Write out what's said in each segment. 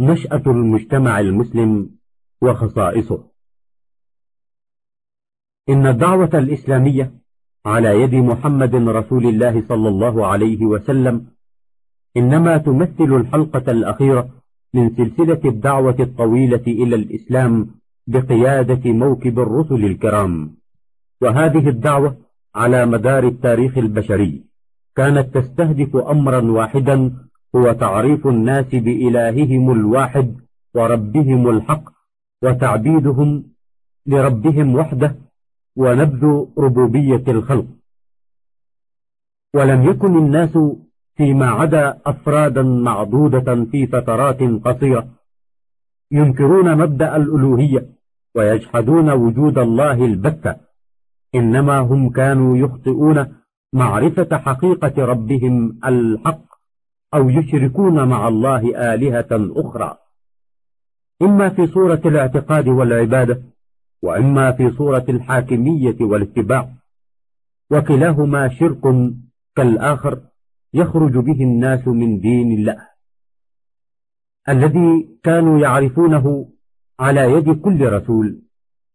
نشأة المجتمع المسلم وخصائصه. إن الدعوة الإسلامية على يد محمد رسول الله صلى الله عليه وسلم إنما تمثل الحلقة الأخيرة من سلسلة الدعوة الطويلة إلى الإسلام بقيادة موكب الرسل الكرام. وهذه الدعوة على مدار التاريخ البشري كانت تستهدف أمرا واحدا هو تعريف الناس بإلههم الواحد وربهم الحق وتعبيدهم لربهم وحده ونبذ ربوبية الخلق. ولم يكن الناس فيما عدا أفرادا معدودة في فترات قصيرة ينكرون مبدأ الألوهية ويجحدون وجود الله البتة إنما هم كانوا يخطئون معرفة حقيقة ربهم الحق أو يشركون مع الله آلهة أخرى. إما في صورة الاعتقاد والعبادة وإما في صورة الحاكمية والاتباع. وكلاهما شرك كالآخر يخرج به الناس من دين الله. الذي كانوا يعرفونه على يد كل رسول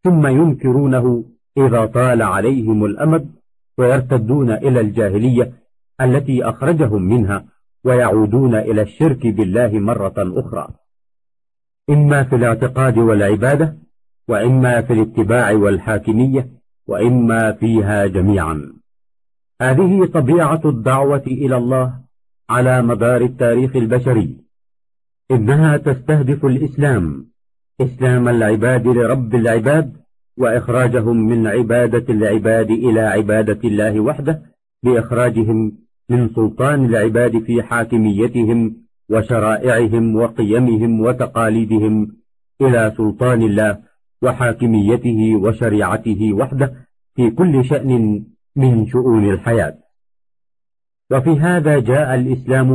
ثم ينكرونه إذا طال عليهم الأمد ويرتدون إلى الجاهلية التي أخرجهم منها. ويعودون إلى الشرك بالله مرة أخرى. إما في الاعتقاد والعبادة وإما في الاتباع والحاكمية وإما فيها جميعا. هذه طبيعة الدعوة إلى الله على مدار التاريخ البشري. إنها تستهدف الإسلام إسلام العباد لرب العباد وإخراجهم من عبادة العباد إلى عبادة الله وحده بإخراجهم من سلطان العباد في حاكميتهم وشرائعهم وقيمهم وتقاليدهم إلى سلطان الله وحاكميته وشريعته وحده في كل شأن من شؤون الحياة. وفي هذا جاء الإسلام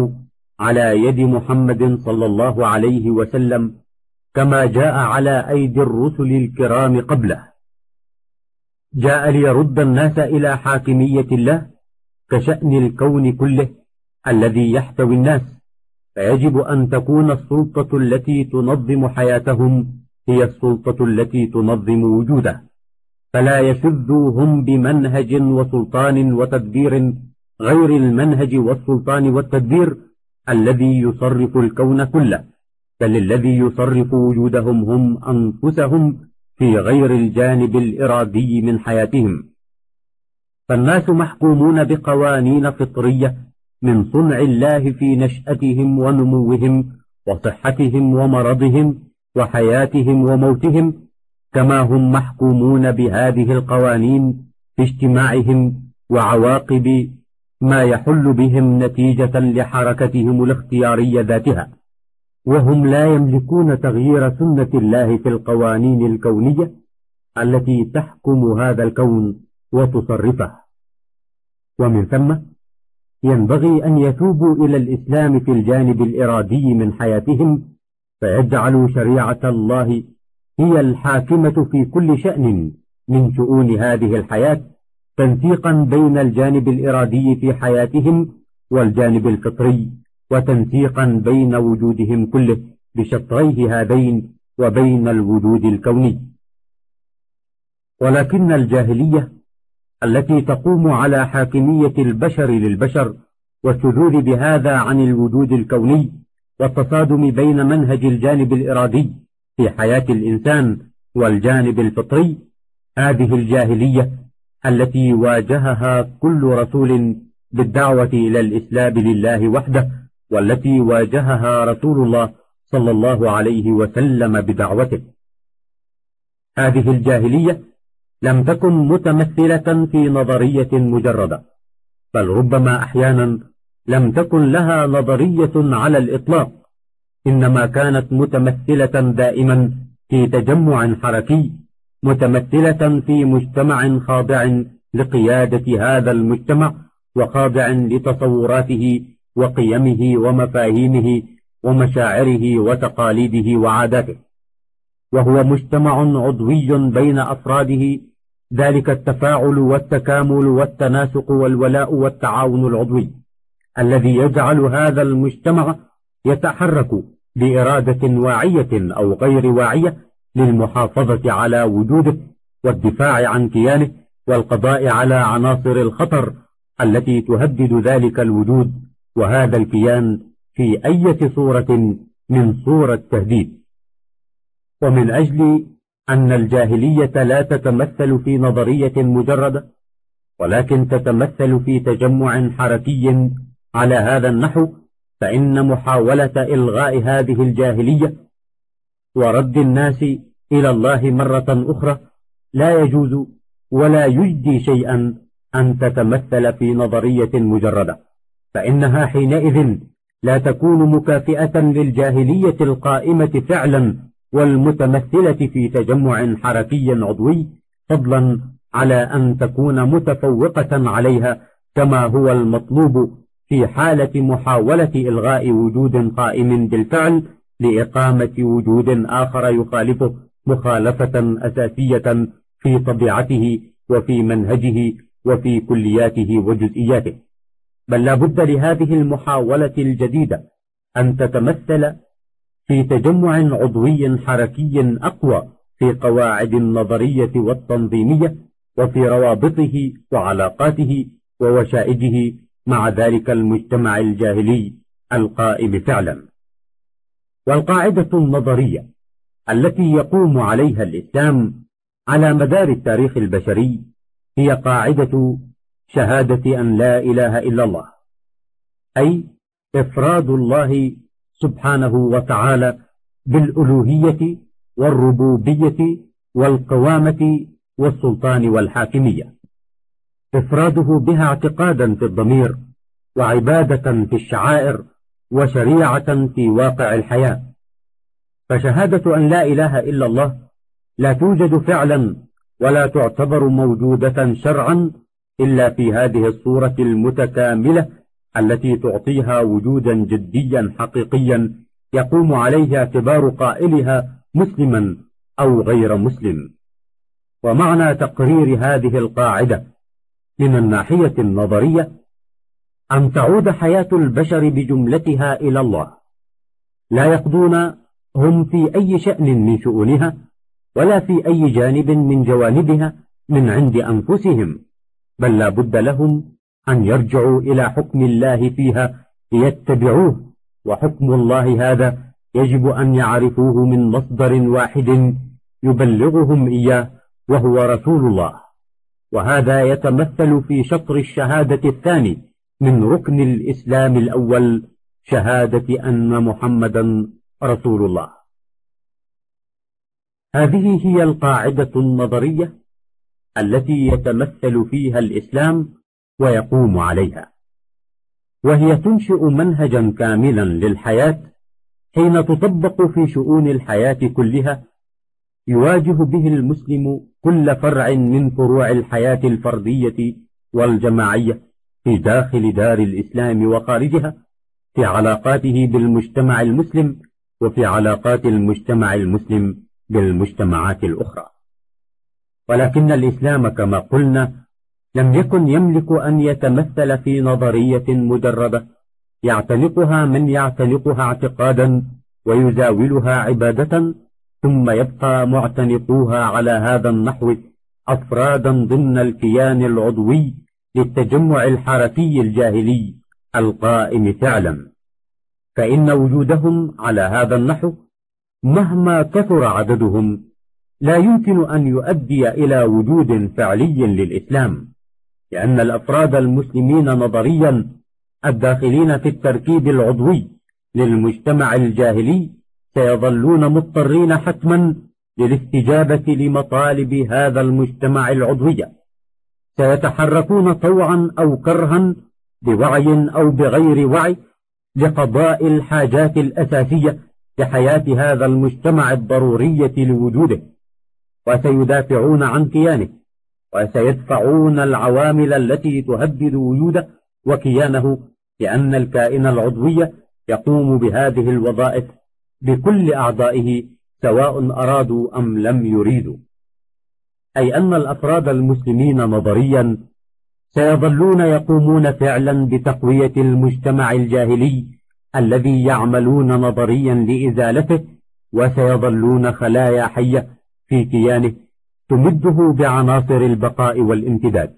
على يد محمد صلى الله عليه وسلم كما جاء على أيدي الرسل الكرام قبله. جاء ليرد الناس إلى حاكمية الله كشأن الكون كله الذي يحتوي الناس فيجب أن تكون السلطة التي تنظم حياتهم هي السلطة التي تنظم وجوده. فلا يشذوا هم بمنهج وسلطان وتدبير غير المنهج والسلطان والتدبير الذي يصرف الكون كله بل الذي يصرف وجودهم هم أنفسهم في غير الجانب الإرادي من حياتهم. فالناس محكومون بقوانين فطرية من صنع الله في نشأتهم ونموهم وصحتهم ومرضهم وحياتهم وموتهم كما هم محكومون بهذه القوانين في اجتماعهم وعواقب ما يحل بهم نتيجة لحركتهم الاختيارية ذاتها. وهم لا يملكون تغيير سنة الله في القوانين الكونية التي تحكم هذا الكون. وتصرفه. ومن ثم ينبغي أن يتوبوا إلى الإسلام في الجانب الإرادي من حياتهم فيجعلوا شريعة الله هي الحاكمة في كل شأن من شؤون هذه الحياة تنسيقا بين الجانب الإرادي في حياتهم والجانب الفطري وتنسيقا بين وجودهم كله بشطريه هذين وبين الوجود الكوني. ولكن الجاهلية التي تقوم على حاكمية البشر للبشر والشذوذ بهذا عن الوجود الكوني والتصادم بين منهج الجانب الإرادي في حياة الإنسان والجانب الفطري هذه الجاهلية التي واجهها كل رسول بالدعوة إلى الإسلام لله وحده والتي واجهها رسول الله صلى الله عليه وسلم بدعوته. هذه الجاهلية لم تكن متمثلة في نظرية مجردة بل ربما أحيانا لم تكن لها نظرية على الإطلاق إنما كانت متمثلة دائما في تجمع حركي متمثلة في مجتمع خاضع لقيادة هذا المجتمع وخاضع لتصوراته وقيمه ومفاهيمه ومشاعره وتقاليده وعاداته. وهو مجتمع عضوي بين أفراده ذلك التفاعل والتكامل والتناسق والولاء والتعاون العضوي الذي يجعل هذا المجتمع يتحرك بإرادة واعية أو غير واعية للمحافظة على وجوده والدفاع عن كيانه والقضاء على عناصر الخطر التي تهدد ذلك الوجود وهذا الكيان في أي صورة من صور التهديد. ومن أجل أن الجاهلية لا تتمثل في نظرية مجردة ولكن تتمثل في تجمع حركي على هذا النحو فإن محاولة إلغاء هذه الجاهلية ورد الناس إلى الله مرة أخرى لا يجوز ولا يجدي شيئا أن تتمثل في نظرية مجردة فإنها حينئذ لا تكون مكافئة للجاهلية القائمة فعلا والمتمثلة في تجمع حركي عضوي فضلا على أن تكون متفوقة عليها كما هو المطلوب في حالة محاولة إلغاء وجود قائم بالفعل لإقامة وجود آخر يخالفه مخالفة أساسية في طبيعته وفي منهجه وفي كلياته وجزئياته. بل لا بد لهذه المحاولة الجديدة أن تتمثل في تجمع عضوي حركي أقوى في قواعد النظرية والتنظيمية وفي روابطه وعلاقاته ووشائجه مع ذلك المجتمع الجاهلي القائم فعلا. والقاعدة النظرية التي يقوم عليها الإسلام على مدار التاريخ البشري هي قاعدة شهادة أن لا إله إلا الله أي إفراد الله سبحانه وتعالى بالألوهية والربوبية والقوامة والسلطان والحاكمية. إفراده بها اعتقادا في الضمير وعبادة في الشعائر وشريعة في واقع الحياة. فشهادة أن لا إله إلا الله لا توجد فعلا ولا تعتبر موجودة شرعا إلا في هذه الصورة المتكاملة التي تعطيها وجودا جديا حقيقيا يقوم عليه اعتبار قائلها مسلما أو غير مسلم. ومعنى تقرير هذه القاعدة من الناحية النظرية أن تعود حياة البشر بجملتها إلى الله. لا يقضون هم في أي شأن من شؤونها ولا في أي جانب من جوانبها من عند أنفسهم بل لا بد لهم أن يرجعوا إلى حكم الله فيها ليتبعوه. وحكم الله هذا يجب أن يعرفوه من مصدر واحد يبلغهم إياه وهو رسول الله. وهذا يتمثل في شطر الشهادة الثاني من ركن الإسلام الأول شهادة أن محمدا رسول الله. هذه هي القاعدة النظرية التي يتمثل فيها الإسلام ويقوم عليها. وهي تنشئ منهجا كاملا للحياة حين تطبق في شؤون الحياة كلها يواجه به المسلم كل فرع من فروع الحياة الفردية والجماعية في داخل دار الإسلام وخارجها في علاقاته بالمجتمع المسلم وفي علاقات المجتمع المسلم بالمجتمعات الأخرى. ولكن الإسلام كما قلنا لم يكن يملك أن يتمثل في نظرية مجردة. يعتنقها من يعتنقها اعتقادا ويزاولها عبادة ثم يبقى معتنقوها على هذا النحو أفرادا ضمن الكيان العضوي للتجمع الحركي الجاهلي القائم فعلا. فإن وجودهم على هذا النحو مهما كثر عددهم لا يمكن أن يؤدي إلى وجود فعلي للإسلام. لأن الأفراد المسلمين نظريا الداخلين في التركيب العضوي للمجتمع الجاهلي سيظلون مضطرين حتما للاستجابة لمطالب هذا المجتمع العضوية سيتحركون طوعا أو كرها بوعي أو بغير وعي لقضاء الحاجات الأساسية لحياة هذا المجتمع الضرورية لوجوده وسيدافعون عن كيانه. وسيدفعون العوامل التي تهدد وجوده وكيانه لأن الكائن العضوي يقوم بهذه الوظائف بكل أعضائه سواء أرادوا أم لم يريدوا. أي أن الأفراد المسلمين نظريا سيظلون يقومون فعلا بتقوية المجتمع الجاهلي الذي يعملون نظريا لإزالته وسيظلون خلايا حية في كيانه. تمده بعناصر البقاء والامتداد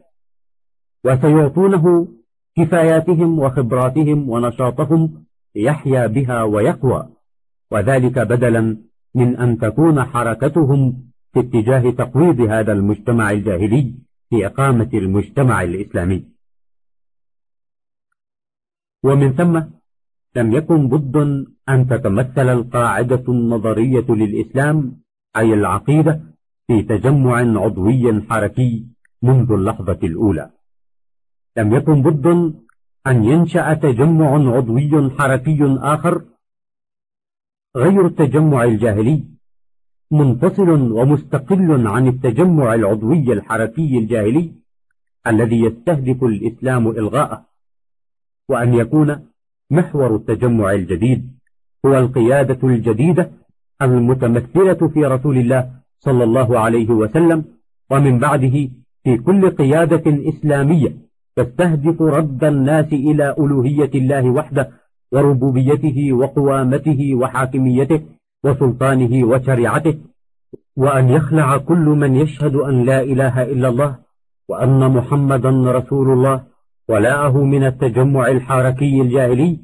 وسيعطونه كفاياتهم وخبراتهم ونشاطهم يحيا بها ويقوى وذلك بدلا من أن تكون حركتهم في اتجاه تقويض هذا المجتمع الجاهلي في إقامة المجتمع الإسلامي. ومن ثم لم يكن بد أن تتمثل القاعدة النظرية للإسلام أي العقيدة في تجمع عضوي حركي منذ اللحظة الأولى. لم يكن بد أن ينشأ تجمع عضوي حركي آخر غير التجمع الجاهلي منفصل ومستقل عن التجمع العضوي الحركي الجاهلي الذي يستهدف الإسلام إلغاءه وأن يكون محور التجمع الجديد هو القيادة الجديدة المتمثلة في رسول الله صلى الله عليه وسلم ومن بعده في كل قيادة إسلامية تستهدف رد الناس إلى ألوهية الله وحده وربوبيته وقوامته وحاكميته وسلطانه وشريعته وأن يخلع كل من يشهد أن لا إله إلا الله وأن محمدا رسول الله ولاءه من التجمع الحركي الجاهلي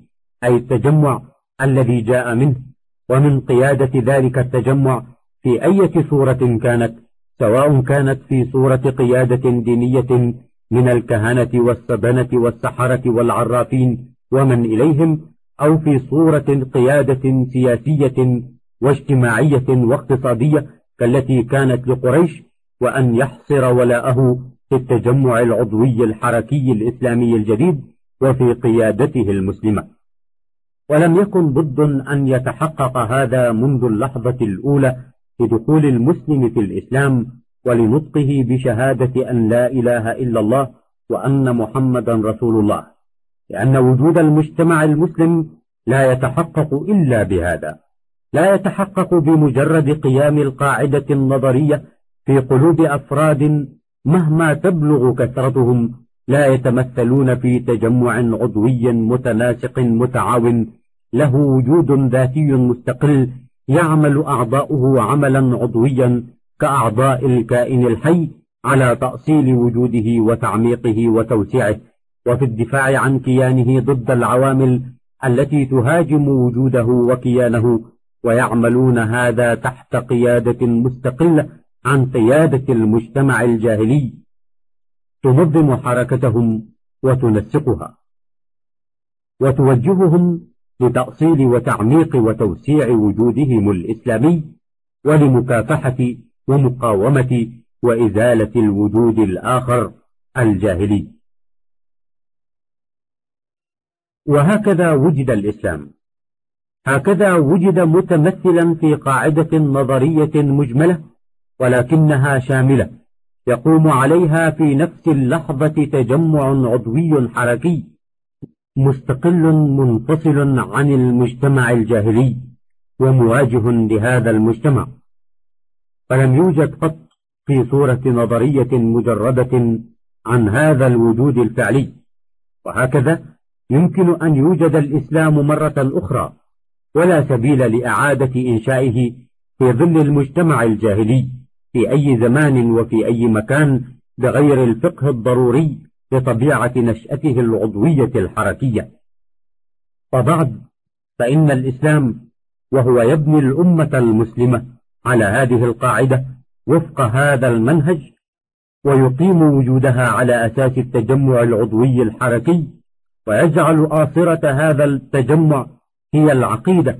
أي التجمع الذي جاء منه ومن قيادة ذلك التجمع في أي صورة كانت سواء كانت في صورة قيادة دينية من الكهنة والسبنة والسحرة والعرافين ومن إليهم أو في صورة قيادة سياسية واجتماعية واقتصادية كالتي كانت لقريش وأن يحصر ولاءه في التجمع العضوي الحركي الإسلامي الجديد وفي قيادته المسلمة. ولم يكن بد أن يتحقق هذا منذ اللحظة الأولى لدخول المسلم في الإسلام ولنطقه بشهادة أن لا إله إلا الله وأن محمدا رسول الله لأن وجود المجتمع المسلم لا يتحقق إلا بهذا لا يتحقق بمجرد قيام القاعدة النظرية في قلوب أفراد مهما تبلغ كثرتهم لا يتمثلون في تجمع عضوي متناسق متعاون له وجود ذاتي مستقل يعمل أعضاؤه عملا عضويا كأعضاء الكائن الحي على تأصيل وجوده وتعميقه وتوسيعه وفي الدفاع عن كيانه ضد العوامل التي تهاجم وجوده وكيانه ويعملون هذا تحت قيادة مستقلة عن قيادة المجتمع الجاهلي. تنظم حركتهم وتنسقها. وتوجههم لتأصيل وتعميق وتوسيع وجودهم الإسلامي ولمكافحة ومقاومة وإزالة الوجود الآخر الجاهلي. وهكذا وجد الإسلام. هكذا وجد متمثلا في قاعدة نظرية مجملة ولكنها شاملة يقوم عليها في نفس اللحظة تجمع عضوي حركي مستقل منفصل عن المجتمع الجاهلي ومواجه لهذا المجتمع. فلم يوجد قط في صورة نظرية مجردة عن هذا الوجود الفعلي وهكذا يمكن أن يوجد الإسلام مرة أخرى ولا سبيل لإعادة إنشائه في ظل المجتمع الجاهلي في أي زمان وفي أي مكان بغير الفقه الضروري لطبيعة نشأته العضوية الحركية. وبعد فإن الإسلام وهو يبني الأمة المسلمة على هذه القاعدة وفق هذا المنهج ويقيم وجودها على أساس التجمع العضوي الحركي ويجعل آصرة هذا التجمع هي العقيدة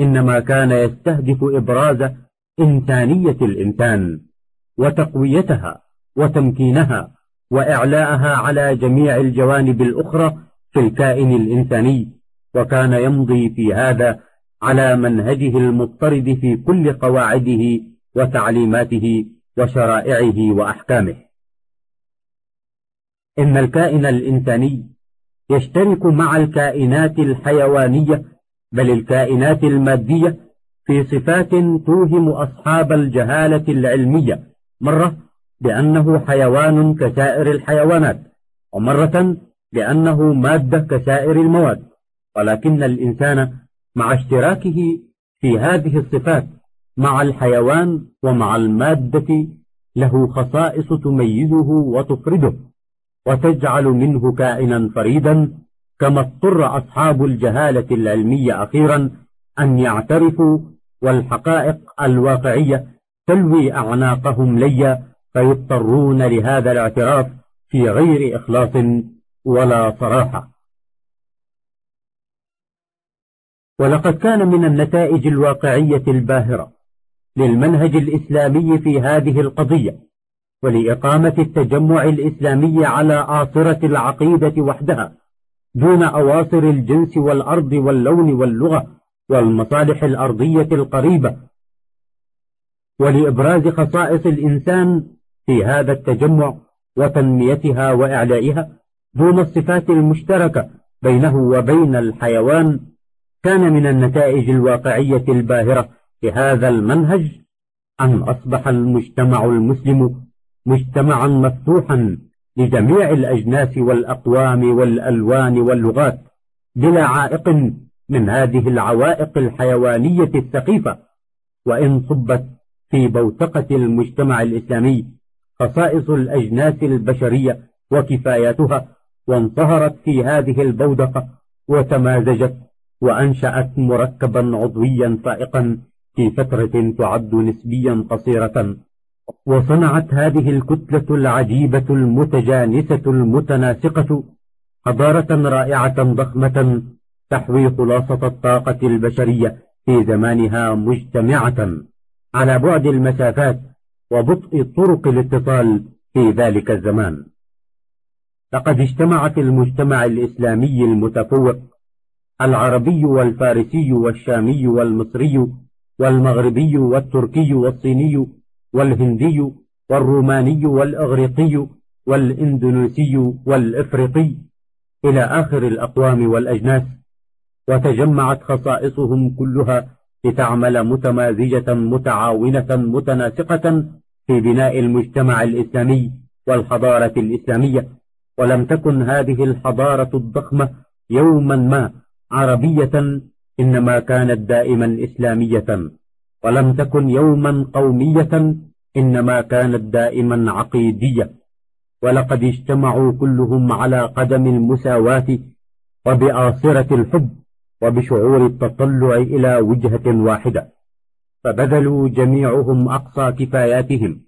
إنما كان يستهدف إبراز إنسانية الإنسان وتقويتها وتمكينها وإعلاءها على جميع الجوانب الأخرى في الكائن الإنساني. وكان يمضي في هذا على منهجه المضطرد في كل قواعده وتعليماته وشرائعه وأحكامه. إن الكائن الإنساني يشترك مع الكائنات الحيوانية بل الكائنات المادية في صفات توهم أصحاب الجهالة العلمية. مرة بأنه حيوان كسائر الحيوانات ومرة لأنه مادة كسائر المواد ولكن الإنسان مع اشتراكه في هذه الصفات مع الحيوان ومع المادة له خصائص تميزه وتفرده وتجعل منه كائنا فريدا كما اضطر أصحاب الجهالة العلمية أخيرا أن يعترفوا والحقائق الواقعية تلوي أعناقهم ليا فيضطرون لهذا الاعتراف في غير إخلاص ولا صراحة. ولقد كان من النتائج الواقعية الباهرة للمنهج الإسلامي في هذه القضية ولإقامة التجمع الإسلامي على آصرة العقيدة وحدها دون أواصر الجنس والأرض واللون واللغة والمصالح الأرضية القريبة. ولإبراز خصائص الإنسان في هذا التجمع وتنميتها وإعلائها دون الصفات المشتركة بينه وبين الحيوان كان من النتائج الواقعية الباهرة لهذا المنهج أن أصبح المجتمع المسلم مجتمعا مفتوحا لجميع الأجناس والأقوام والألوان واللغات بلا عائق من هذه العوائق الحيوانية السخيفة وإن صبت في بوتقة المجتمع الإسلامي خصائص الأجناس البشرية وكفاياتها وانصهرت في هذه البودقة وتمازجت وأنشأت مركبا عضويا فائقا في فترة تعد نسبيا قصيرة. وصنعت هذه الكتلة العجيبة المتجانسة المتناسقة حضارة رائعة ضخمة تحوي خلاصة الطاقة البشرية في زمانها مجتمعة. على بعد المسافات وبطء طرق الاتصال في ذلك الزمان. لقد اجتمع في المجتمع الإسلامي المتفوق العربي والفارسي والشامي والمصري والمغربي والتركي والصيني والهندي والروماني والإغريقي والإندونيسي والإفريقي إلى آخر الأقوام والأجناس وتجمعت خصائصهم كلها لتعمل متمازجة متعاونة متناسقة في بناء المجتمع الإسلامي والحضارة الإسلامية ولم تكن هذه الحضارة الضخمة يوما ما عربية إنما كانت دائما إسلامية ولم تكن يوما قومية إنما كانت دائما عقيدية. ولقد اجتمعوا كلهم على قدم المساواة وبآصرة الحب وبشعور التطلع إلى وجهة واحدة. فبذلوا جميعهم أقصى كفاياتهم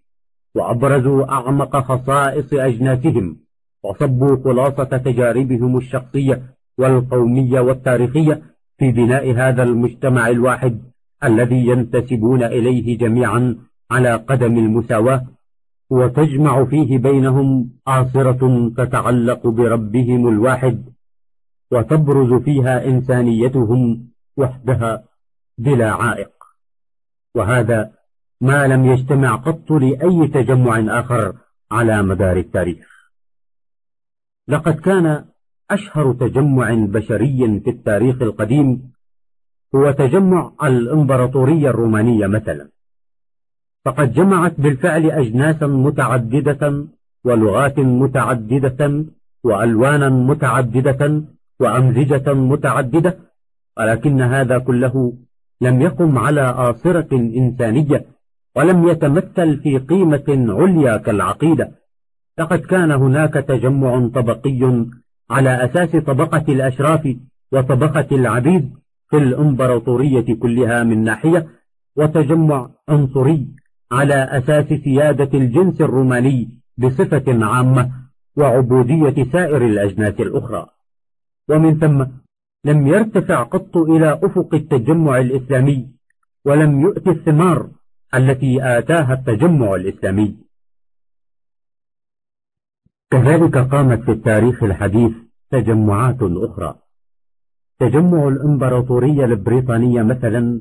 وأبرزوا أعمق خصائص أجناسهم وصبوا خلاصة تجاربهم الشخصية والقومية والتاريخية في بناء هذا المجتمع الواحد الذي ينتسبون إليه جميعا على قدم المساواة وتجمع فيه بينهم آصرة تتعلق بربهم الواحد وتبرز فيها إنسانيتهم وحدها بلا عائق. وهذا ما لم يجتمع قط لأي تجمع آخر على مدار التاريخ. لقد كان أشهر تجمع بشري في التاريخ القديم هو تجمع الإمبراطورية الرومانية مثلا. فقد جمعت بالفعل أجناسا متعددة ولغات متعددة وألوانا متعددة وأمزجة متعددة ولكن هذا كله لم يقم على آصرة إنسانية ولم يتمثل في قيمة عليا كالعقيدة. لقد كان هناك تجمع طبقي على أساس طبقة الأشراف وطبقة العبيد في الإمبراطورية كلها من ناحية وتجمع عنصري على أساس سيادة الجنس الروماني بصفة عامة وعبودية سائر الأجناس الأخرى. ومن ثم لم يرتفع قط إلى أفق التجمع الإسلامي ولم يؤتي الثمار التي آتاها التجمع الإسلامي. كذلك قامت في التاريخ الحديث تجمعات أخرى. تجمع الإمبراطورية البريطانية مثلا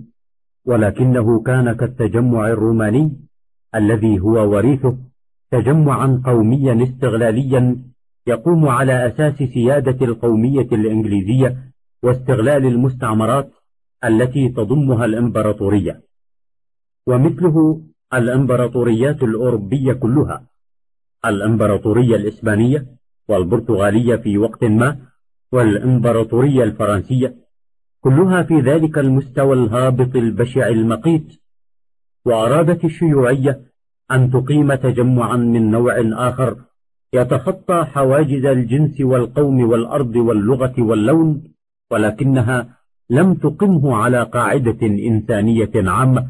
ولكنه كان كالتجمع الروماني الذي هو وريثه تجمعا قوميا استغلاليا يقوم على أساس سيادة القومية الإنجليزية واستغلال المستعمرات التي تضمها الإمبراطورية. ومثله الإمبراطوريات الأوروبية كلها. الإمبراطورية الإسبانية والبرتغالية في وقت ما والإمبراطورية الفرنسية. كلها في ذلك المستوى الهابط البشع المقيت. وأرادت الشيوعية أن تقيم تجمعا من نوع آخر يتخطى حواجز الجنس والقوم والأرض واللغة واللون ولكنها لم تقمه على قاعدة إنسانية عامة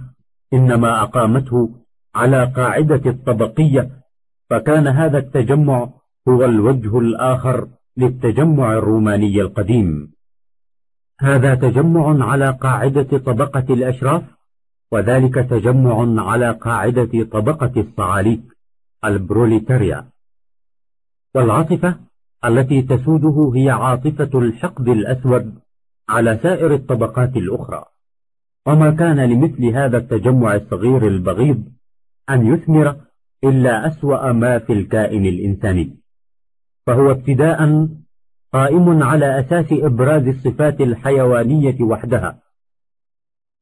إنما أقامته على قاعدة الطبقية. فكان هذا التجمع هو الوجه الآخر للتجمع الروماني القديم. هذا تجمع على قاعدة طبقة الأشراف وذلك تجمع على قاعدة طبقة الصعاليك البروليتاريا. والعاطفة التي تسوده هي عاطفة الحقد الأسود على سائر الطبقات الأخرى. وما كان لمثل هذا التجمع الصغير البغيض أن يثمر إلا أسوأ ما في الكائن الإنساني. فهو ابتداء قائم على أساس إبراز الصفات الحيوانية وحدها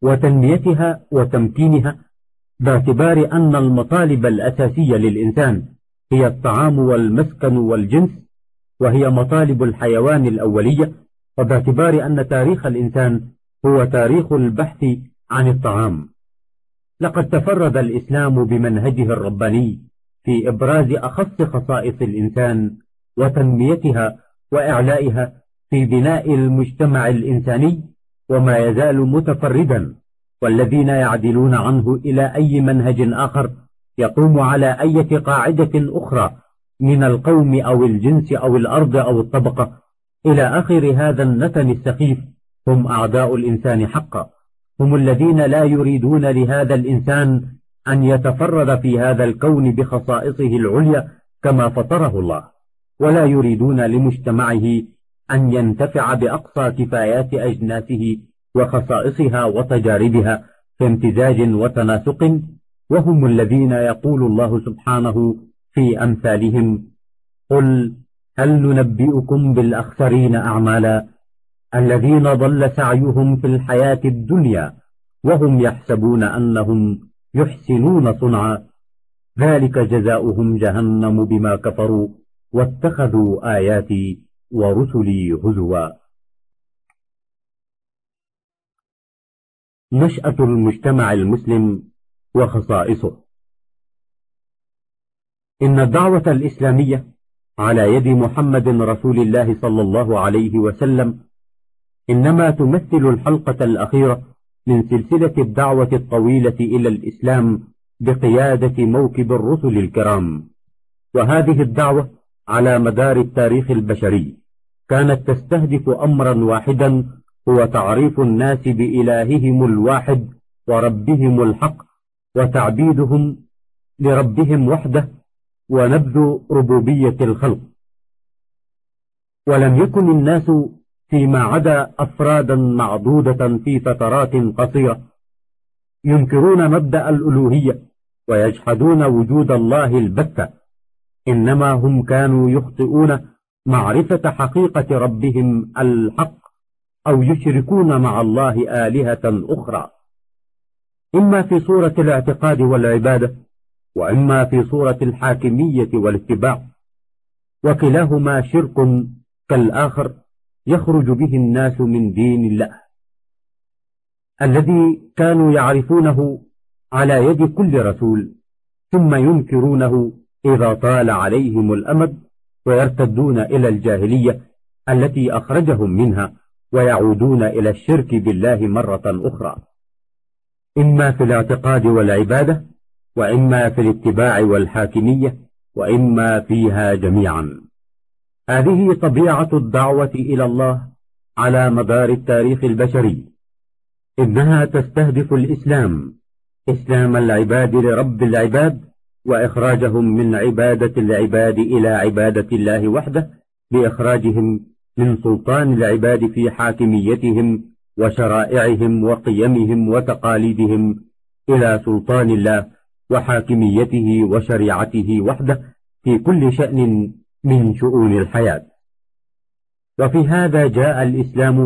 وتنميتها وتمكينها باعتبار أن المطالب الأساسية للإنسان هي الطعام والمسكن والجنس وهي مطالب الحيوان الأولية وباعتبار أن تاريخ الإنسان هو تاريخ البحث عن الطعام. لقد تفرد الإسلام بمنهجه الرباني في إبراز أخص خصائص الإنسان وتنميتها وإعلائها في بناء المجتمع الإنساني وما يزال متفردا والذين يعدلون عنه إلى أي منهج آخر يقوم على أي قاعدة أخرى من القوم أو الجنس أو الأرض أو الطبقة. إلى آخر هذا النتن السخيف هم أعداء الإنسان حقا. هم الذين لا يريدون لهذا الإنسان أن يتفرد في هذا الكون بخصائصه العليا كما فطره الله. ولا يريدون لمجتمعه أن ينتفع بأقصى كفايات أجناسه وخصائصها وتجاربها في امتزاج وتناسق. وهم الذين يقول الله سبحانه في أمثالهم. قل هل ننبئكم بالأخسرين أعمالا الذين ضل سعيهم في الحياة الدنيا وهم يحسبون أنهم يحسنون صنعا؟ ذلك جزاؤهم جهنم بما كفروا واتخذوا آياتي ورسلي هزوا. نشأة المجتمع المسلم وخصائصه. إن الدعوة الإسلامية على يد محمد رسول الله صلى الله عليه وسلم إنما تمثل الحلقة الأخيرة من سلسلة الدعوة الطويلة إلى الإسلام بقيادة موكب الرسل الكرام. وهذه الدعوة على مدار التاريخ البشري كانت تستهدف أمرا واحدا هو تعريف الناس بإلههم الواحد وربهم الحق وتعبيدهم لربهم وحده ونبذ ربوبية الخلق. ولم يكن الناس فيما عدا أفرادا معدودة في فترات قصيرة ينكرون مبدأ الألوهية ويجحدون وجود الله البتة إنما هم كانوا يخطئون معرفة حقيقة ربهم الحق أو يشركون مع الله آلهة أخرى. إما في صورة الاعتقاد والعبادة وإما في صورة الحاكمية والاتباع وكلاهما شرك كالآخر يخرج به الناس من دين الله. الذي كانوا يعرفونه على يد كل رسول ثم ينكرونه إذا طال عليهم الأمد ويرتدون إلى الجاهلية التي أخرجهم منها ويعودون إلى الشرك بالله مرة أخرى. إما في الاعتقاد والعبادة وإما في الاتباع والحاكمية وإما فيها جميعا. هذه طبيعة الدعوة إلى الله على مدار التاريخ البشري. إنها تستهدف الإسلام إسلام العباد لرب العباد وإخراجهم من عبادة العباد إلى عبادة الله وحده بإخراجهم من سلطان العباد في حاكميتهم وشرائعهم وقيمهم وتقاليدهم إلى سلطان الله وحاكميته وشريعته وحده في كل شأن من شؤون الحياة. وفي هذا جاء الإسلام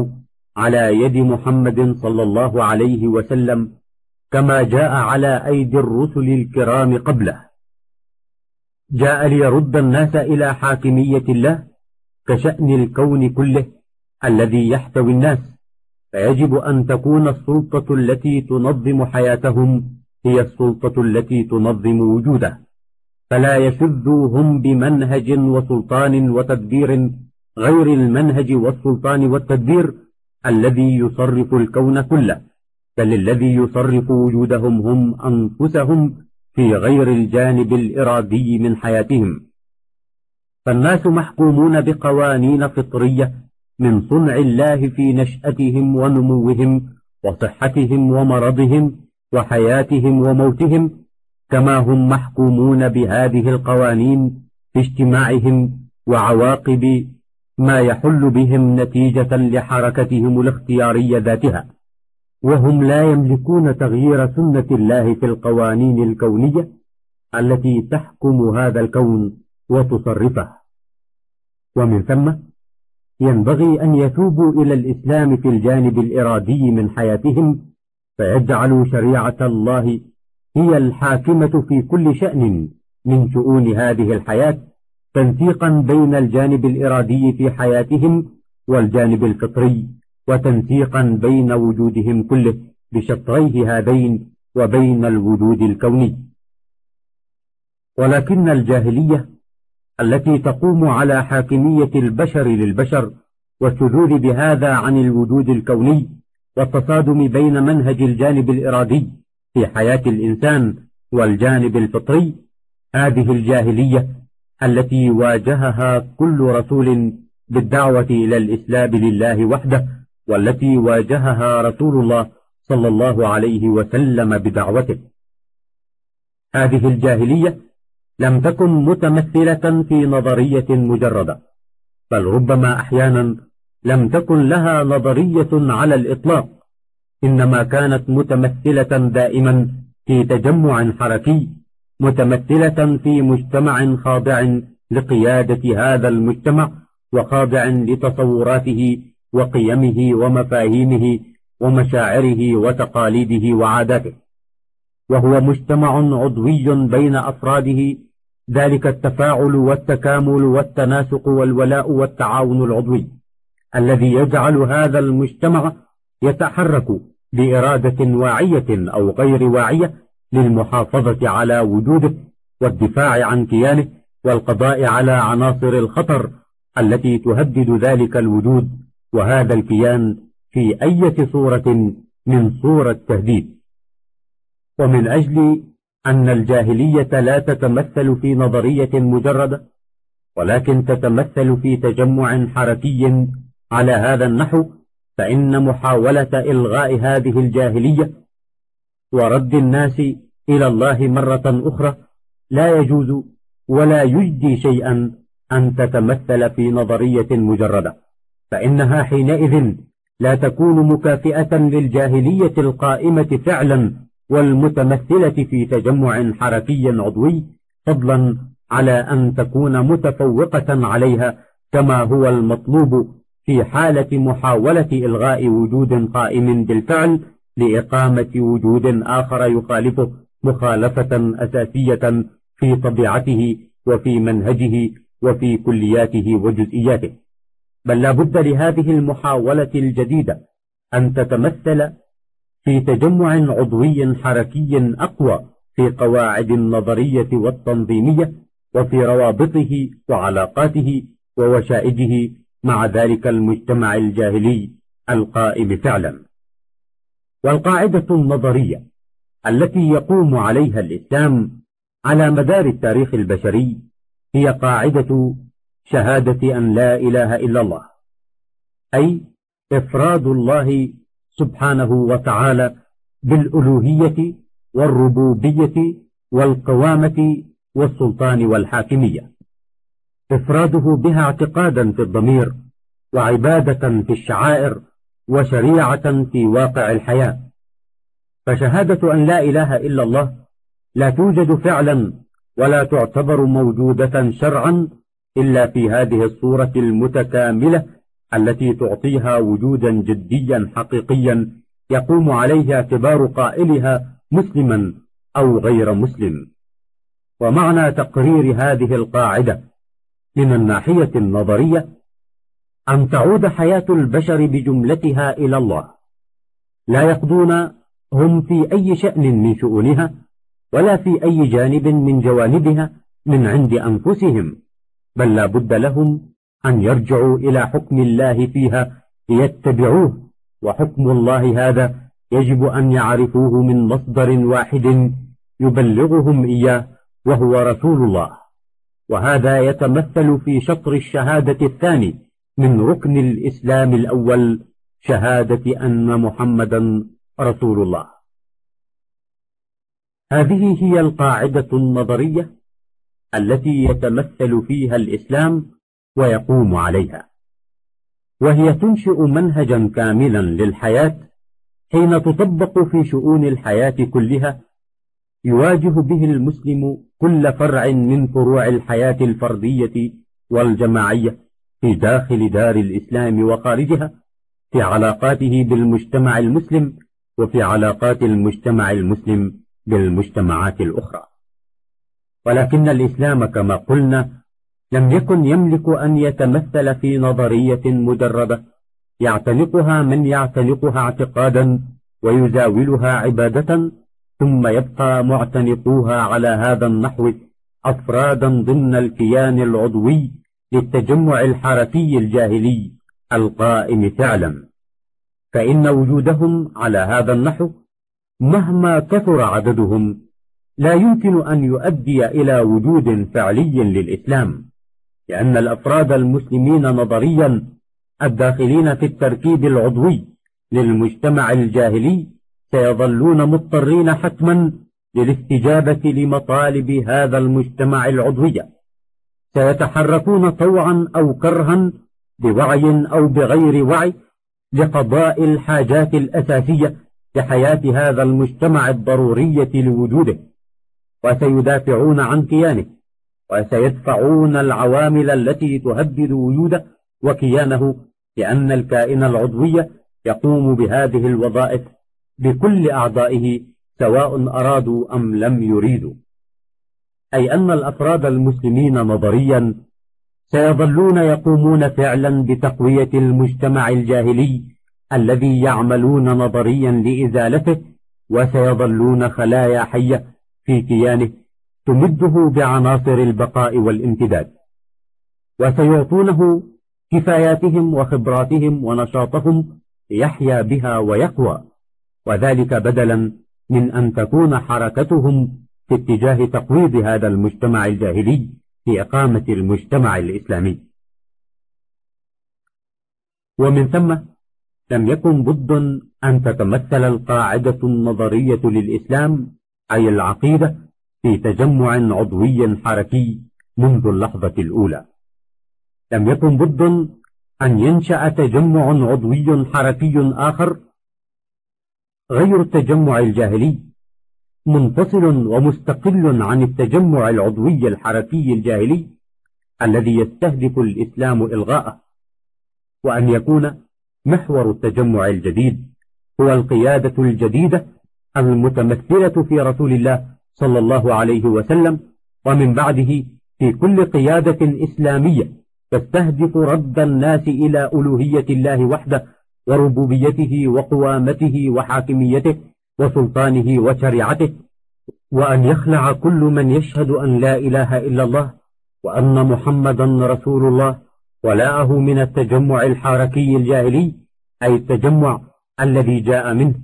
على يد محمد صلى الله عليه وسلم كما جاء على أيدي الرسل الكرام قبله. جاء ليرد الناس إلى حاكمية الله كشأن الكون كله الذي يحتوي الناس فيجب أن تكون السلطة التي تنظم حياتهم هي السلطة التي تنظم وجوده فلا يشذوا هم بمنهج وسلطان وتدبير غير المنهج والسلطان والتدبير الذي يصرف الكون كله بل الذي يصرف وجودهم هم أنفسهم في غير الجانب الإرادي من حياتهم. فالناس محكومون بقوانين فطرية من صنع الله في نشأتهم ونموهم وصحتهم ومرضهم وحياتهم وموتهم كما هم محكومون بهذه القوانين في اجتماعهم وعواقب ما يحل بهم نتيجة لحركتهم الاختيارية ذاتها. وهم لا يملكون تغيير سنة الله في القوانين الكونية التي تحكم هذا الكون وتصرفه. ومن ثم ينبغي أن يتوبوا إلى الإسلام في الجانب الإرادي من حياتهم فيجعلوا شريعة الله هي الحاكمة في كل شأن من شؤون هذه الحياة تنسيقا بين الجانب الإرادي في حياتهم والجانب الفطري وتنسيقا بين وجودهم كله بشطريه هذين وبين الوجود الكوني. ولكن الجاهلية التي تقوم على حاكمية البشر للبشر والشذوذ بهذا عن الوجود الكوني والتصادم بين منهج الجانب الإرادي في حياة الإنسان والجانب الفطري هذه الجاهلية التي واجهها كل رسول بالدعوة إلى الإسلام لله وحده والتي واجهها رسول الله صلى الله عليه وسلم بدعوته. هذه الجاهلية لم تكن متمثلة في نظرية مجردة بل ربما أحيانا لم تكن لها نظرية على الإطلاق إنما كانت متمثلة دائما في تجمع حركي متمثلة في مجتمع خاضع لقيادة هذا المجتمع وخاضع لتصوراته وقيمه ومفاهيمه ومشاعره وتقاليده وعاداته. وهو مجتمع عضوي بين أفراده ذلك التفاعل والتكامل والتناسق والولاء والتعاون العضوي. الذي يجعل هذا المجتمع يتحرك بإرادة واعية أو غير واعية للمحافظة على وجوده والدفاع عن كيانه والقضاء على عناصر الخطر التي تهدد ذلك الوجود وهذا الكيان في أي صورة من صور التهديد. ومن أجل أن الجاهلية لا تتمثل في نظرية مجردة ولكن تتمثل في تجمع حركي على هذا النحو فإن محاولة إلغاء هذه الجاهلية ورد الناس إلى الله مرة أخرى لا يجوز ولا يجدي شيئا أن تتمثل في نظرية مجردة فإنها حينئذ لا تكون مكافئة للجاهلية القائمة فعلا والمتمثلة في تجمع حركي عضوي فضلا على أن تكون متفوقة عليها كما هو المطلوب في حالة محاولة إلغاء وجود قائم بالفعل لإقامة وجود آخر يخالفه مخالفة أساسية في طبيعته وفي منهجه وفي كلياته وجزئياته. بل لا بد لهذه المحاولة الجديدة أن تتمثل في تجمع عضوي حركي أقوى في قواعد النظرية والتنظيمية وفي روابطه وعلاقاته ووشائجه مع ذلك المجتمع الجاهلي القائم فعلا. والقاعدة النظرية التي يقوم عليها الإسلام على مدار التاريخ البشري هي قاعدة شهادة أن لا إله إلا الله أي إفراد الله سبحانه وتعالى بالألوهية والربوبية والقوامة والسلطان والحاكمية. إفراده بها اعتقادا في الضمير وعبادة في الشعائر وشريعة في واقع الحياة. فشهادة أن لا إله إلا الله لا توجد فعلا ولا تعتبر موجودة شرعا إلا في هذه الصورة المتكاملة التي تعطيها وجودا جديا حقيقيا يقوم عليه اعتبار قائلها مسلما أو غير مسلم. ومعنى تقرير هذه القاعدة من الناحية النظرية أن تعود حياة البشر بجملتها إلى الله. لا يقضون هم في أي شأن من شؤونها ولا في أي جانب من جوانبها من عند أنفسهم بل لا بد لهم أن يرجعوا إلى حكم الله فيها ليتبعوه وحكم الله هذا يجب أن يعرفوه من مصدر واحد يبلغهم إياه وهو رسول الله. وهذا يتمثل في شطر الشهادة الثاني من ركن الإسلام الأول شهادة أن محمدا رسول الله. هذه هي القاعدة النظرية التي يتمثل فيها الإسلام ويقوم عليها. وهي تنشئ منهجا كاملا للحياة حين تطبق في شؤون الحياة كلها يواجه به المسلم كل فرع من فروع الحياة الفردية والجماعية في داخل دار الإسلام وخارجها في علاقاته بالمجتمع المسلم وفي علاقات المجتمع المسلم بالمجتمعات الأخرى. ولكن الإسلام كما قلنا لم يكن يملك أن يتمثل في نظرية مجردة يعتنقها من يعتنقها اعتقادا ويزاولها عبادة ثم يبقى معتنقوها على هذا النحو أفرادا ضمن الكيان العضوي للتجمع الحركي الجاهلي القائم فعلا. فإن وجودهم على هذا النحو مهما كثر عددهم لا يمكن أن يؤدي إلى وجود فعلي للإسلام لأن الأفراد المسلمين نظريا الداخلين في التركيب العضوي للمجتمع الجاهلي سيظلون مضطرين حتما للاستجابة لمطالب هذا المجتمع العضوية. سيتحركون طوعا أو كرها بوعي أو بغير وعي لقضاء الحاجات الأساسية لحياة هذا المجتمع الضرورية لوجوده. وسيدافعون عن كيانه وسيدفعون العوامل التي تهدد وجوده وكيانه لأن الكائن العضوي يقوم بهذه الوظائف. بكل أعضائه سواء أرادوا أم لم يريدوا. أي أن الأفراد المسلمين نظريا سيظلون يقومون فعلا بتقوية المجتمع الجاهلي الذي يعملون نظريا لإزالته وسيظلون خلايا حية في كيانه تمده بعناصر البقاء والامتداد. وسيعطونه كفاياتهم وخبراتهم ونشاطهم ليحيا بها ويقوى. وذلك بدلا من أن تكون حركتهم في اتجاه تقويض هذا المجتمع الجاهلي في إقامة المجتمع الإسلامي. ومن ثم لم يكن بد أن تتمثل القاعدة النظرية للإسلام أي العقيدة في تجمع عضوي حركي منذ اللحظة الأولى. لم يكن بد أن ينشأ تجمع عضوي حركي آخر غير التجمع الجاهلي منفصل ومستقل عن التجمع العضوي الحركي الجاهلي الذي يستهدف الإسلام إلغاءه وأن يكون محور التجمع الجديد هو القيادة الجديدة المتمثلة في رسول الله صلى الله عليه وسلم ومن بعده في كل قيادة إسلامية تستهدف رد الناس إلى ألوهية الله وحده وربوبيته وقوامته وحاكميته وسلطانه وشريعته وأن يخلع كل من يشهد أن لا إله إلا الله وأن محمدا رسول الله ولاءه من التجمع الحركي الجاهلي أي التجمع الذي جاء منه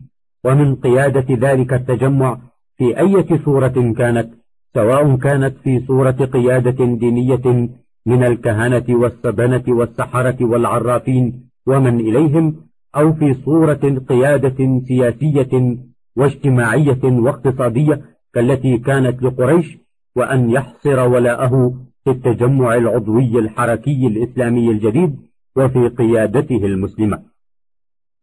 ومن قيادة ذلك التجمع في أي صورة كانت سواء كانت في صورة قيادة دينية من الكهنة والسبنة والسحرة والعرافين ومن إليهم أو في صورة قيادة سياسية واجتماعية واقتصادية كالتي كانت لقريش وأن يحصر ولاءه في التجمع العضوي الحركي الإسلامي الجديد وفي قيادته المسلمة.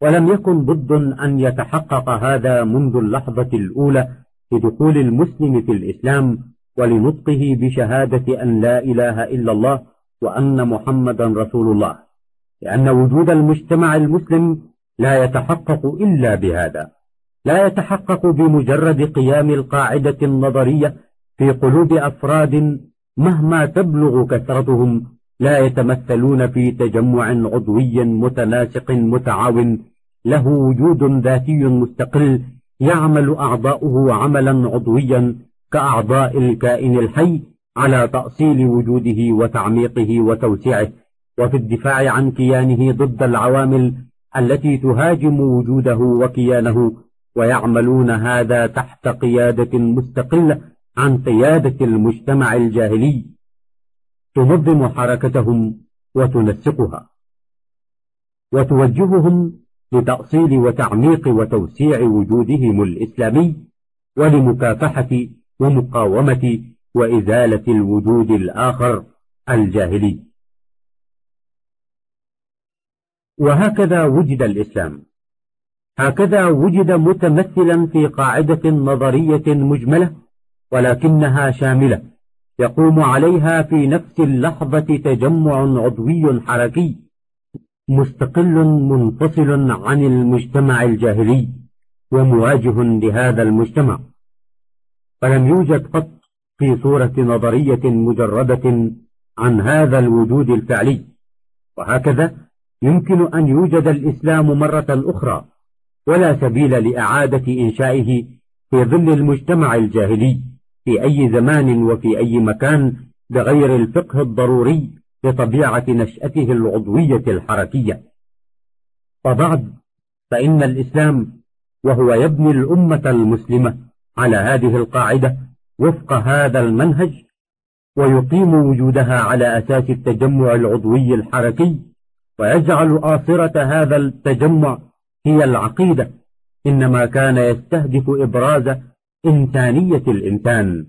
ولم يكن بد أن يتحقق هذا منذ اللحظة الأولى لدخول المسلم في الإسلام ولنطقه بشهادة أن لا إله إلا الله وأن محمدا رسول الله. لأن وجود المجتمع المسلم لا يتحقق إلا بهذا. لا يتحقق بمجرد قيام القاعدة النظرية في قلوب أفراد مهما تبلغ كثرتهم لا يتمثلون في تجمع عضوي متناسق متعاون. له وجود ذاتي مستقل يعمل أعضاؤه عملا عضويا كأعضاء الكائن الحي على تأصيل وجوده وتعميقه وتوسيعه. وفي الدفاع عن كيانه ضد العوامل التي تهاجم وجوده وكيانه ويعملون هذا تحت قيادة مستقلة عن قيادة المجتمع الجاهلي. تنظم حركتهم وتنسقها. وتوجههم لتأصيل وتعميق وتوسيع وجودهم الإسلامي ولمكافحة ومقاومة وإزالة الوجود الآخر الجاهلي. وهكذا وجد الإسلام. هكذا وجد متمثلا في قاعدة نظرية مجملة ولكنها شاملة يقوم عليها في نفس اللحظة تجمع عضوي حركي مستقل منفصل عن المجتمع الجاهلي ومواجه لهذا المجتمع. فلم يوجد قط في صورة نظرية مجردة عن هذا الوجود الفعلي وهكذا يمكن أن يوجد الإسلام مرة أخرى ولا سبيل لإعادة إنشائه في ظل المجتمع الجاهلي في أي زمان وفي أي مكان بغير الفقه الضروري لطبيعة نشأته العضوية الحركية. وبعد فإن الإسلام وهو يبني الأمة المسلمة على هذه القاعدة وفق هذا المنهج ويقيم وجودها على أساس التجمع العضوي الحركي ويجعل آصرة هذا التجمع هي العقيدة إنما كان يستهدف إبراز إنسانية الإنسان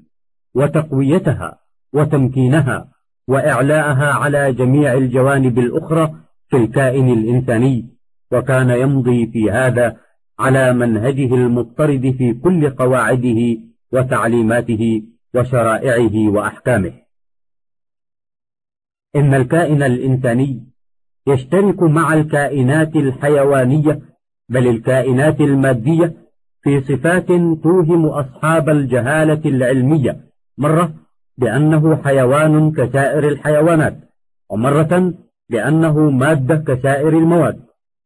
وتقويتها وتمكينها وإعلاءها على جميع الجوانب الأخرى في الكائن الإنساني وكان يمضي في هذا على منهجه المضطرد في كل قواعده وتعليماته وشرائعه وأحكامه. إن الكائن الإنساني يشترك مع الكائنات الحيوانية بل الكائنات المادية في صفات توهم أصحاب الجهالة العلمية. مرة بأنه حيوان كسائر الحيوانات ومرة بأنه مادة كسائر المواد.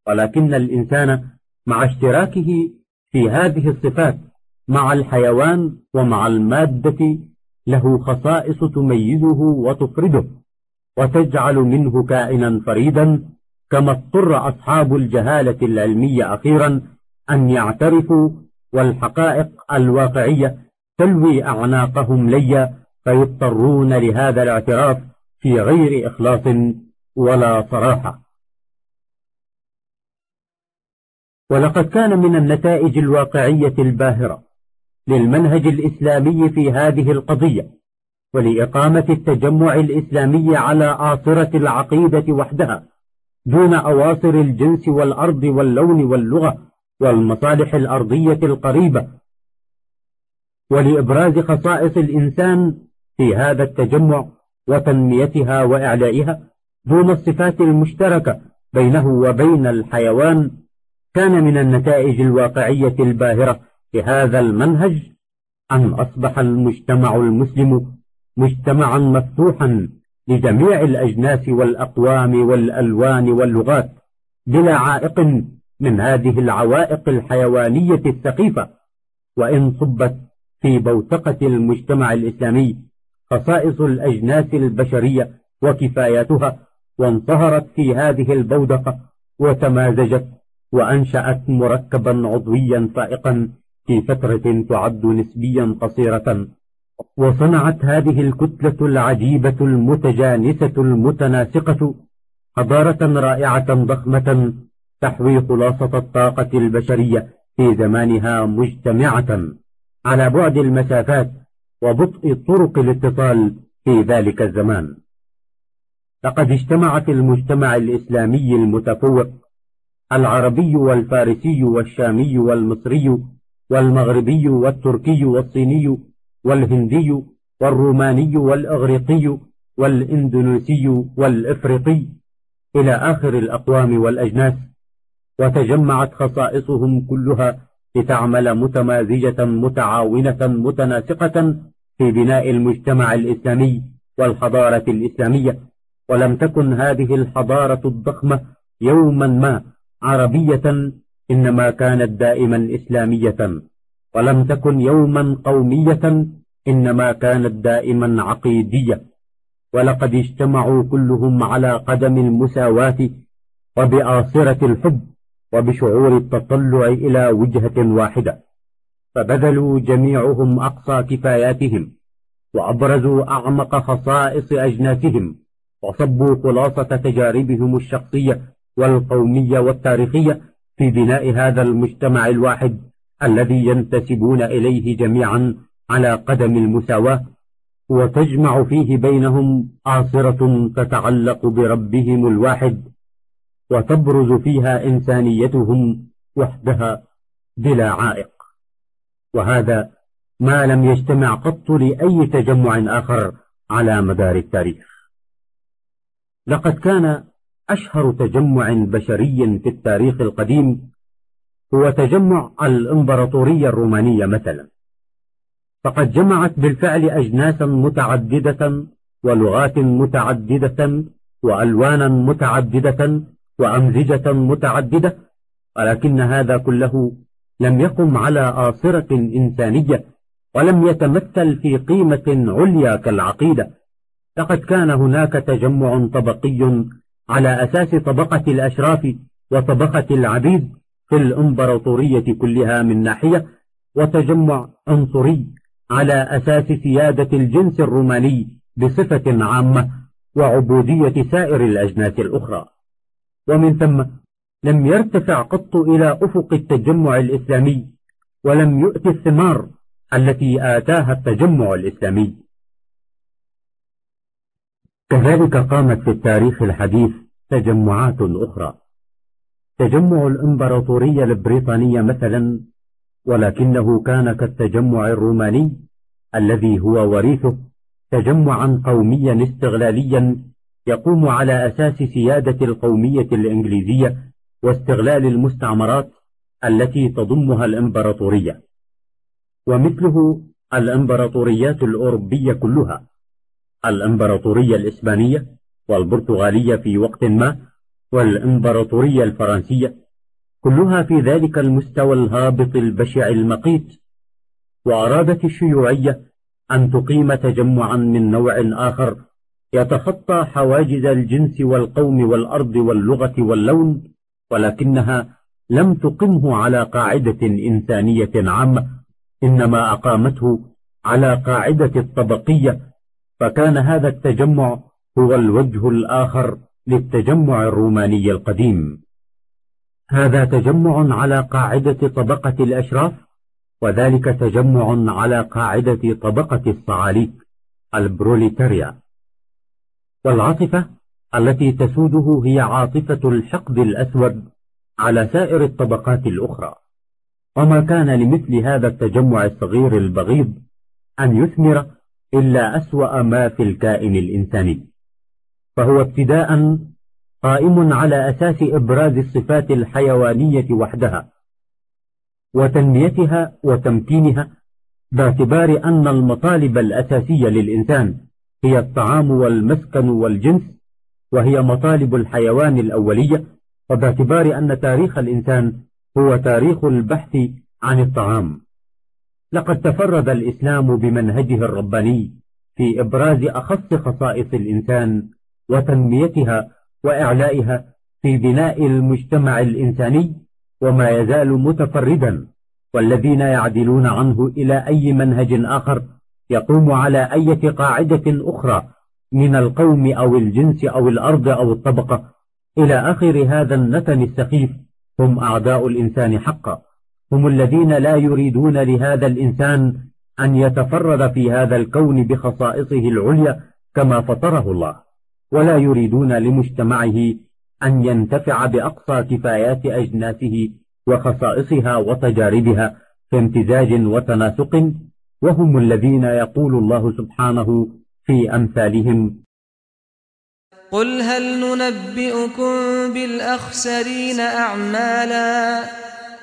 ولكن الإنسان مع اشتراكه في هذه الصفات مع الحيوان ومع المادة له خصائص تميزه وتفرده. وتجعل منه كائنا فريدا كما اضطر أصحاب الجهالة العلمية أخيرا أن يعترفوا والحقائق الواقعية تلوي أعناقهم ليا فيضطرون لهذا الاعتراف في غير إخلاص ولا صراحة. ولقد كان من النتائج الواقعية الباهرة للمنهج الإسلامي في هذه القضية ولإقامة التجمع الإسلامي على آصرة العقيدة وحدها دون أواصر الجنس والأرض واللون واللغة والمصالح الأرضية القريبة. ولإبراز خصائص الإنسان في هذا التجمع وتنميتها وإعلائها دون الصفات المشتركة بينه وبين الحيوان كان من النتائج الواقعية الباهرة لهذا المنهج أن أصبح المجتمع المسلم مجتمعا مفتوحا لجميع الأجناس والأقوام والألوان واللغات بلا عائق من هذه العوائق الحيوانية السخيفة. وإن صبت في بوتقة المجتمع الإسلامي خصائص الأجناس البشرية وكفاياتها وانصهرت في هذه البودقة وتمازجت وأنشأت مركبا عضويا فائقا في فترة تعد نسبيا قصيرة وصنعت هذه الكتلة العجيبة المتجانسة المتناسقة حضارة رائعة ضخمة تحوي خلاصة الطاقة البشرية في زمانها مجتمعة على بعد المسافات وبطء طرق الاتصال في ذلك الزمان. لقد اجتمعت المجتمع الإسلامي المتفوق العربي والفارسي والشامي والمصري والمغربي والتركي والصيني والهندي والروماني والإغريقي والإندونيسي والإفريقي إلى آخر الأقوام والأجناس وتجمعت خصائصهم كلها لتعمل متمازجة متعاونة متناسقة في بناء المجتمع الإسلامي والحضارة الإسلامية. ولم تكن هذه الحضارة الضخمة يوما ما عربية إنما كانت دائما إسلامية. ولم تكن يوما قومية إنما كانت دائما عقيدية. ولقد اجتمعوا كلهم على قدم المساواة وبآصرة الحب وبشعور التطلع إلى وجهة واحدة. فبذلوا جميعهم أقصى كفاياتهم وأبرزوا أعمق خصائص أجناسهم وصبوا خلاصة تجاربهم الشخصية والقومية والتاريخية في بناء هذا المجتمع الواحد. الذي ينتسبون إليه جميعا على قدم المساواة وتجمع فيه بينهم آصرة تتعلق بربهم الواحد وتبرز فيها إنسانيتهم وحدها بلا عائق. وهذا ما لم يجتمع قط لأي تجمع آخر على مدار التاريخ. لقد كان أشهر تجمع بشري في التاريخ القديم هو تجمع الإمبراطورية الرومانية مثلا. فقد جمعت بالفعل أجناسا متعددة ولغات متعددة وألوانا متعددة وأمزجة متعددة ولكن هذا كله لم يقم على آصرة إنسانية ولم يتمثل في قيمة عليا كالعقيدة. لقد كان هناك تجمع طبقي على أساس طبقة الأشراف وطبقة العبيد في الإمبراطورية كلها من ناحية وتجمع عنصري على أساس سيادة الجنس الروماني بصفة عامة وعبودية سائر الأجناس الأخرى. ومن ثم لم يرتفع قط إلى أفق التجمع الإسلامي ولم يؤتي الثمار التي آتاها التجمع الإسلامي. كذلك قامت في التاريخ الحديث تجمعات أخرى. تجمع الإمبراطورية البريطانية مثلا ولكنه كان كالتجمع الروماني الذي هو وريثه تجمعا قوميا استغلاليا يقوم على أساس سيادة القومية الإنجليزية واستغلال المستعمرات التي تضمها الإمبراطورية. ومثله الإمبراطوريات الأوروبية كلها الإمبراطورية الإسبانية والبرتغالية في وقت ما والإمبراطورية الفرنسية كلها في ذلك المستوى الهابط البشع المقيت وأرادت الشيوعية أن تقيم تجمعا من نوع آخر يتخطى حواجز الجنس والقوم والأرض واللغة واللون ولكنها لم تقمه على قاعدة إنسانية عامة إنما أقامته على قاعدة الطبقية فكان هذا التجمع هو الوجه الآخر. للتجمع الروماني القديم. هذا تجمع على قاعدة طبقة الأشراف وذلك تجمع على قاعدة طبقة الصعاليك البروليتاريا. والعاطفة التي تسوده هي عاطفة الحقد الأسود على سائر الطبقات الأخرى. وما كان لمثل هذا التجمع الصغير البغيض أن يثمر إلا أسوأ ما في الكائن الإنساني. فهو ابتداء قائم على أساس إبراز الصفات الحيوانية وحدها وتنميتها وتمكينها باعتبار أن المطالب الأساسية للإنسان هي الطعام والمسكن والجنس وهي مطالب الحيوان الأولية وباعتبار أن تاريخ الإنسان هو تاريخ البحث عن الطعام. لقد تفرد الإسلام بمنهجه الرباني في إبراز أخص خصائص الإنسان وتنميتها وإعلائها في بناء المجتمع الإنساني وما يزال متفردا والذين يعدلون عنه إلى أي منهج آخر يقوم على أي قاعدة أخرى من القوم أو الجنس أو الأرض أو الطبقة. إلى آخر هذا النتن السخيف هم أعداء الإنسان حقا. هم الذين لا يريدون لهذا الإنسان أن يتفرد في هذا الكون بخصائصه العليا كما فطره الله. ولا يريدون لمجتمعه أن ينتفع بأقصى كفايات أجناسه وخصائصها وتجاربها في امتزاج وتناسق وهم الذين يقول الله سبحانه في أمثالهم. قل هل ننبئكم بالأخسرين أعمالا؟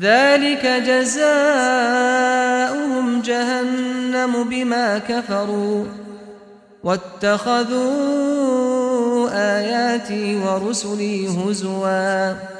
ذلك جزاؤهم جهنم بما كفروا واتخذوا آياتي ورسلي هزواً